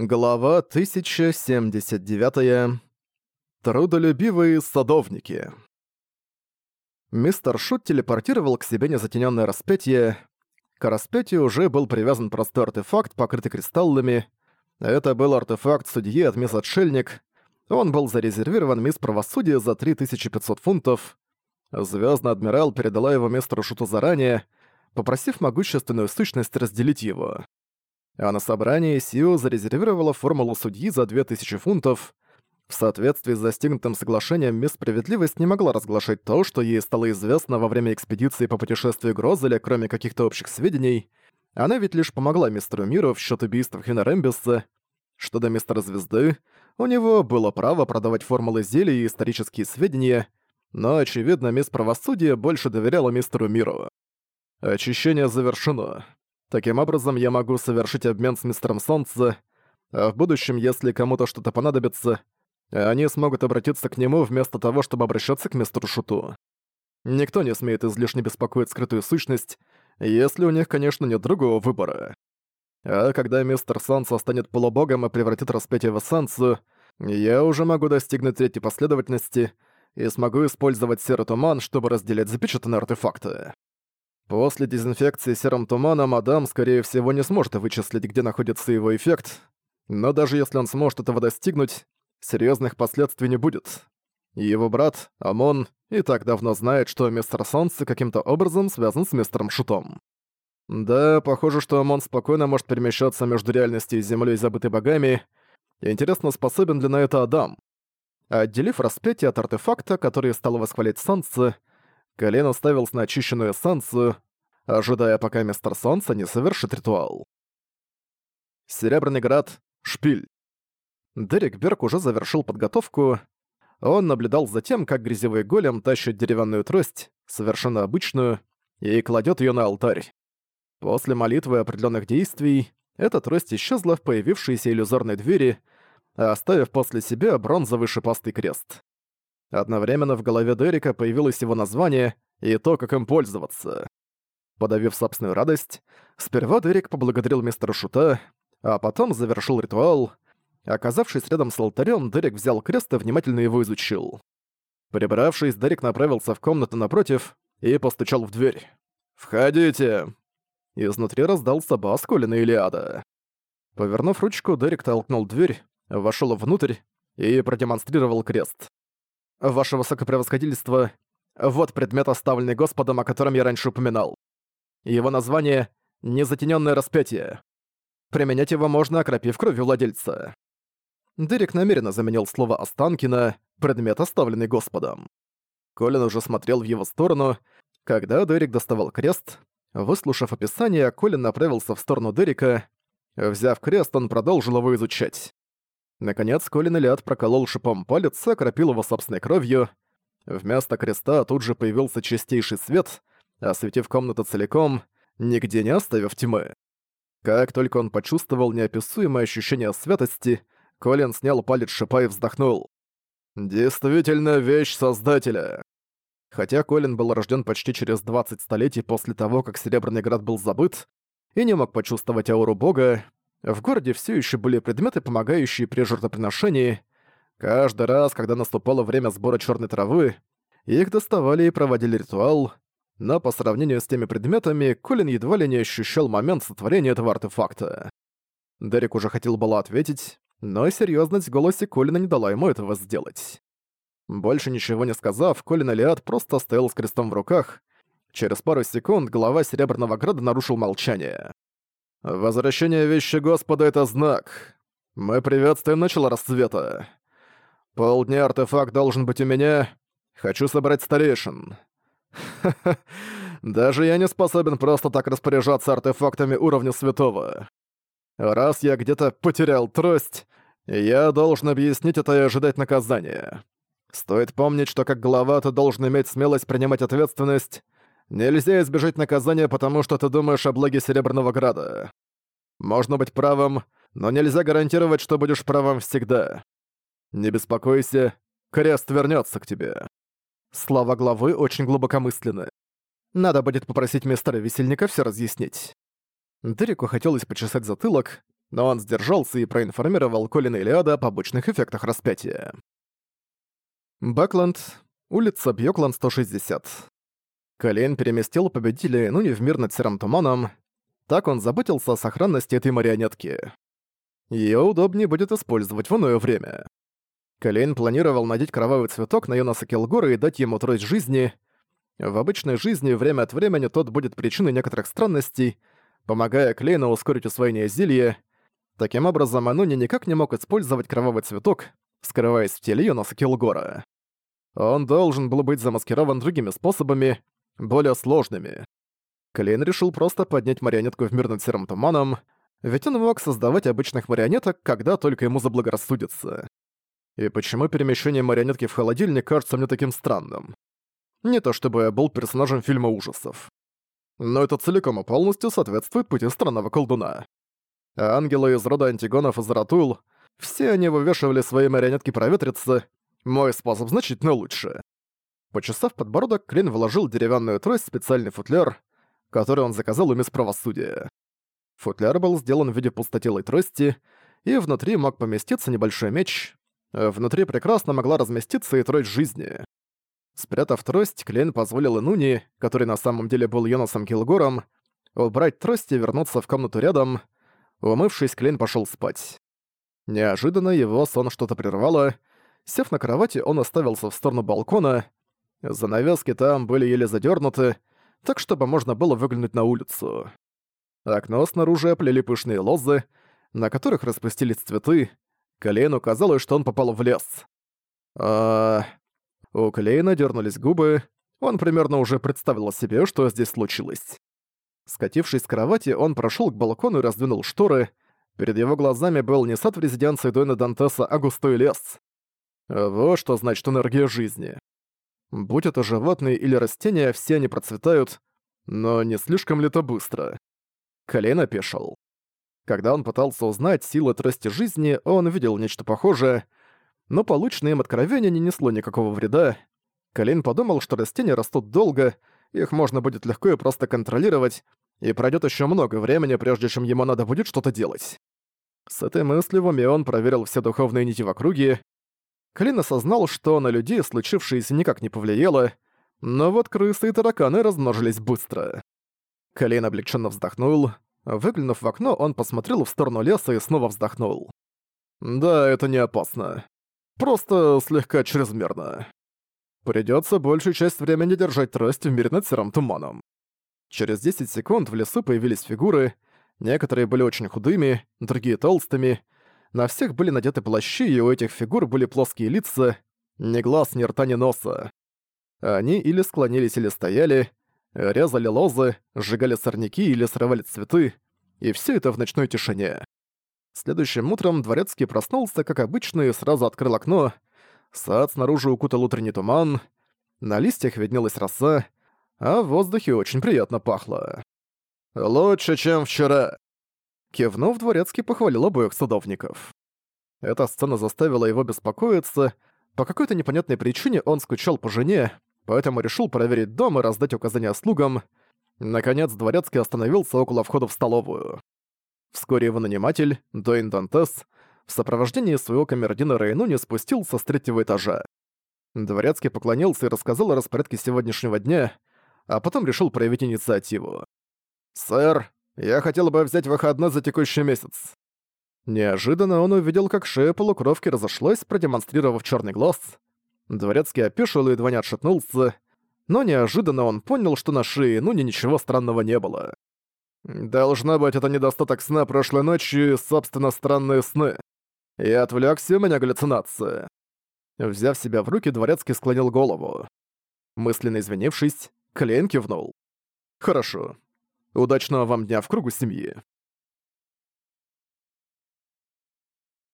Глава 1079. Трудолюбивые садовники. Мистер Шут телепортировал к себе незатенённое распятие. К распятию уже был привязан простой артефакт, покрытый кристаллами. Это был артефакт судьи от мисс Отшельник. Он был зарезервирован мисс Правосудия за 3500 фунтов. Звёздный Адмирал передала его мистеру Шуту заранее, попросив могущественную сущность разделить его а на собрании Сио зарезервировала формулу судьи за 2000 фунтов. В соответствии с застигнутым соглашением Мисс Справедливость не могла разглашать то, что ей стало известно во время экспедиции по путешествию Грозеля, кроме каких-то общих сведений. Она ведь лишь помогла мистеру Миру в счет убийства Хина Рэмбиса. Что до мистера Звезды, у него было право продавать формулы зелий и исторические сведения, но, очевидно, мисс Правосудия больше доверяла мистеру Миру. Очищение завершено. Таким образом, я могу совершить обмен с Мистером Солнце, а в будущем, если кому-то что-то понадобится, они смогут обратиться к нему вместо того, чтобы обращаться к Мистеру Шуту. Никто не смеет излишне беспокоить скрытую сущность, если у них, конечно, нет другого выбора. А когда мистер Солнце станет полубогом и превратит распятие в эссенцию, я уже могу достигнуть третьей последовательности и смогу использовать серый туман, чтобы разделять запечатанные артефакты. После дезинфекции серым туманом Адам, скорее всего, не сможет вычислить, где находится его эффект, но даже если он сможет этого достигнуть, серьезных последствий не будет. Его брат, Амон, и так давно знает, что мистер Солнце каким-то образом связан с мистером Шутом. Да, похоже, что Амон спокойно может перемещаться между реальностью и землей, забытой богами. Интересно, способен ли на это Адам? Отделив распятие от артефакта, который стал восхвалять Солнце, Колин уставился на очищенную эссенцию, ожидая, пока мистер Солнце не совершит ритуал. Серебряный град, шпиль. Дерек Берг уже завершил подготовку. Он наблюдал за тем, как грязевой голем тащит деревянную трость, совершенно обычную, и кладет ее на алтарь. После молитвы определенных действий эта трость исчезла в появившейся иллюзорной двери, оставив после себя бронзовый шипастый крест. Одновременно в голове Дерека появилось его название и то, как им пользоваться. Подавив собственную радость, сперва Дерек поблагодарил мистера Шута, а потом завершил ритуал. Оказавшись рядом с алтарем, Дерек взял крест и внимательно его изучил. Прибравшись, Дерек направился в комнату напротив и постучал в дверь. «Входите!» Изнутри раздался бас Колина Илиада. Повернув ручку, Дерек толкнул дверь, вошел внутрь и продемонстрировал крест. Ваше Высокопревосходительство, вот предмет, оставленный Господом, о котором я раньше упоминал. Его название — незатененное распятие». Применять его можно, окропив кровью владельца. Дерек намеренно заменил слово «останки» на «предмет, оставленный Господом». Колин уже смотрел в его сторону. Когда Дерек доставал крест, выслушав описание, Колин направился в сторону Дерека. Взяв крест, он продолжил его изучать. Наконец, Колин Элиад проколол шипом палец и окропил его собственной кровью. Вместо креста тут же появился чистейший свет, осветив комнату целиком, нигде не оставив тьмы. Как только он почувствовал неописуемое ощущение святости, Колин снял палец шипа и вздохнул. «Действительно вещь Создателя!» Хотя Колин был рожден почти через 20 столетий после того, как Серебряный Град был забыт, и не мог почувствовать ауру бога, в городе все еще были предметы, помогающие при жертвоприношении. Каждый раз, когда наступало время сбора черной травы, их доставали и проводили ритуал, но по сравнению с теми предметами, Колин едва ли не ощущал момент сотворения этого артефакта. Дерек уже хотел было ответить, но серьезность в голосе Колина не дала ему этого сделать. Больше ничего не сказав, Колин Алиад просто стоял с крестом в руках. Через пару секунд глава Серебряного Града нарушил молчание. Возвращение вещи Господа — это знак. Мы приветствуем начало расцвета. Полдня артефакт должен быть у меня. Хочу собрать старейшин. даже я не способен просто так распоряжаться артефактами уровня святого. Раз я где-то потерял трость, я должен объяснить это и ожидать наказания. Стоит помнить, что как глава ты должен иметь смелость принимать ответственность, Нельзя избежать наказания, потому что ты думаешь о благе Серебряного Града. Можно быть правым, но нельзя гарантировать, что будешь правым всегда. Не беспокойся, крест вернется к тебе. Слова главы очень глубокомысленны. Надо будет попросить мистера Весельника все разъяснить. Дереку хотелось почесать затылок, но он сдержался и проинформировал Колина Илиада о побочных эффектах распятия. Бэкланд, улица Бьёкланд, 160. Колейн переместил победителя Инуни в мир над серым туманом. Так он заботился о сохранности этой марионетки. Её удобнее будет использовать в иное время. Колейн планировал надеть кровавый цветок на Йонаса Келгора и дать ему трость жизни. В обычной жизни время от времени тот будет причиной некоторых странностей, помогая Клейну ускорить усвоение зелья. Таким образом, Ануни никак не мог использовать кровавый цветок, скрываясь в теле Йонаса Келгора. Он должен был быть замаскирован другими способами, более сложными. Клейн решил просто поднять марионетку в мир над серым туманом, ведь он мог создавать обычных марионеток, когда только ему заблагорассудится. И почему перемещение марионетки в холодильник кажется мне таким странным? Не то чтобы я был персонажем фильма ужасов. Но это целиком и полностью соответствует пути странного колдуна. А ангелы из рода антигонов из Заратул, все они вывешивали свои марионетки проветриться, мой способ значительно лучше. Почесав подбородок, Клин вложил деревянную трость в специальный футляр, который он заказал у мисс правосудия. Футляр был сделан в виде пустотелой трости, и внутри мог поместиться небольшой меч. Внутри прекрасно могла разместиться и трость жизни. Спрятав трость, Клин позволил Инуни, который на самом деле был Йонасом Килгором, убрать трость и вернуться в комнату рядом. Умывшись, Клин пошел спать. Неожиданно его сон что-то прервало. Сев на кровати, он оставился в сторону балкона, Занавески там были еле задернуты, так чтобы можно было выглянуть на улицу. Окно снаружи оплели пышные лозы, на которых распустились цветы. Клейну казалось, что он попал в лес. А... У Клейна дернулись губы. Он примерно уже представил себе, что здесь случилось. Скатившись с кровати, он прошел к балкону и раздвинул шторы. Перед его глазами был не сад в резиденции Дойна Дантеса, а густой лес. Вот что значит энергия жизни. Будь это животные или растения, все они процветают, но не слишком ли то быстро? Колейн опешил. Когда он пытался узнать силы трости жизни, он видел нечто похожее, но полученное им откровение не несло никакого вреда. Колейн подумал, что растения растут долго, их можно будет легко и просто контролировать, и пройдет еще много времени, прежде чем ему надо будет что-то делать. С этой мыслью в уме он проверил все духовные нити в округе, Клин осознал, что на людей случившееся никак не повлияло, но вот крысы и тараканы размножились быстро. Клин облегченно вздохнул. Выглянув в окно, он посмотрел в сторону леса и снова вздохнул. «Да, это не опасно. Просто слегка чрезмерно. Придется большую часть времени держать трость в мире над серым туманом». Через 10 секунд в лесу появились фигуры, некоторые были очень худыми, другие толстыми, на всех были надеты плащи, и у этих фигур были плоские лица, ни глаз, ни рта, ни носа. Они или склонились, или стояли, резали лозы, сжигали сорняки или срывали цветы, и все это в ночной тишине. Следующим утром Дворецкий проснулся, как обычно, и сразу открыл окно. Сад снаружи укутал утренний туман, на листьях виднелась роса, а в воздухе очень приятно пахло. «Лучше, чем вчера», Кивнув, Дворецкий похвалил обоих садовников. Эта сцена заставила его беспокоиться. По какой-то непонятной причине он скучал по жене, поэтому решил проверить дом и раздать указания слугам. Наконец, Дворецкий остановился около входа в столовую. Вскоре его наниматель, Дуэйн Дантес, в сопровождении своего камердина Рейнуни спустился с третьего этажа. Дворецкий поклонился и рассказал о распорядке сегодняшнего дня, а потом решил проявить инициативу. «Сэр, я хотел бы взять выходной за текущий месяц». Неожиданно он увидел, как шея полукровки разошлась, продемонстрировав черный глаз. Дворецкий опешил и едва не отшатнулся, но неожиданно он понял, что на шее ну ни ничего странного не было. «Должно быть, это недостаток сна прошлой ночью и, собственно, странные сны. и отвлекся, у меня галлюцинация». Взяв себя в руки, Дворецкий склонил голову. Мысленно извинившись, Клейн кивнул. «Хорошо, Удачного вам дня в кругу семьи.